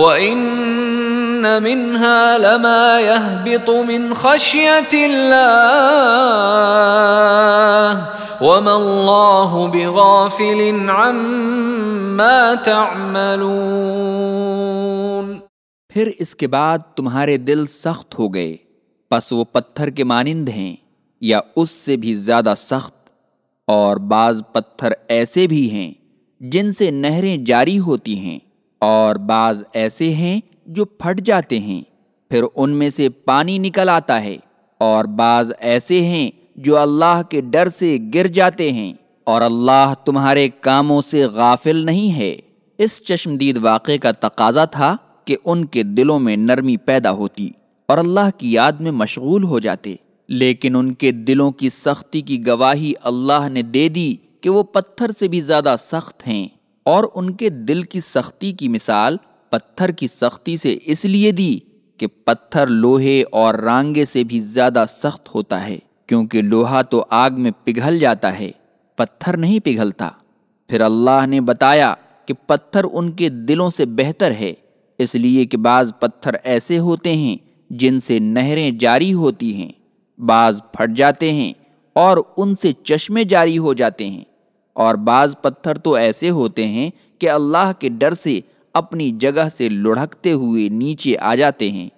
وإن منها لما يهبط من خشية الله وما الله بغافل عما تعملون پھر اس کے بعد تمہارے دل سخت ہو گئے، پس وہ پتھر کے مانند ہیں یا اس سے بھی زیادہ سخت، اور بعض پتھر ایسے بھی ہیں جن سے نہریں جاری ہوتی ہیں۔ اور بعض ایسے ہیں جو پھٹ جاتے ہیں، پھر ان میں سے پانی نکل آتا ہے۔ اور بعض ایسے ہیں جو اللہ کے ڈر سے گر جاتے ہیں۔ اور اللہ تمہارے کاموں سے غافل نہیں ہے۔ اس چشمدید واقعے کا تقاضا تھا کہ ان کے دلوں میں نرمی پیدا ہوتی اور اللہ کی یاد میں مشغول ہو جاتے۔ لیکن ان کے دلوں کی سختی کی گواہی اللہ نے دے دی کہ وہ پتھر سے بھی زیادہ سخت ہیں۔ اور ان کے دل کی سختی کی مثال پتھر کی سختی سے اس لیے دی کہ پتھر لوہے اور رانگے سے بھی زیادہ سخت ہوتا ہے، کیونکہ لوہا تو آگ میں پگھل جاتا ہے، پتھر نہیں پگھلتا۔ پھر اللہ نے بتایا کہ پتھر ان کے دلوں سے بہتر ہے، اس لیے کہ بعض پتھر ایسے ہوتے ہیں جن سے نہریں جاری ہوتی ہیں، بعض پھٹ جاتے ہیں اور ان سے چشمے جاری ہو جاتے ہیں۔ اور بعض پتھر تو ایسے ہوتے ہیں کہ اللہ کے ڈر سے اپنی جگہ سے لڑھکتے ہوئے نیچے آ جاتے ہیں۔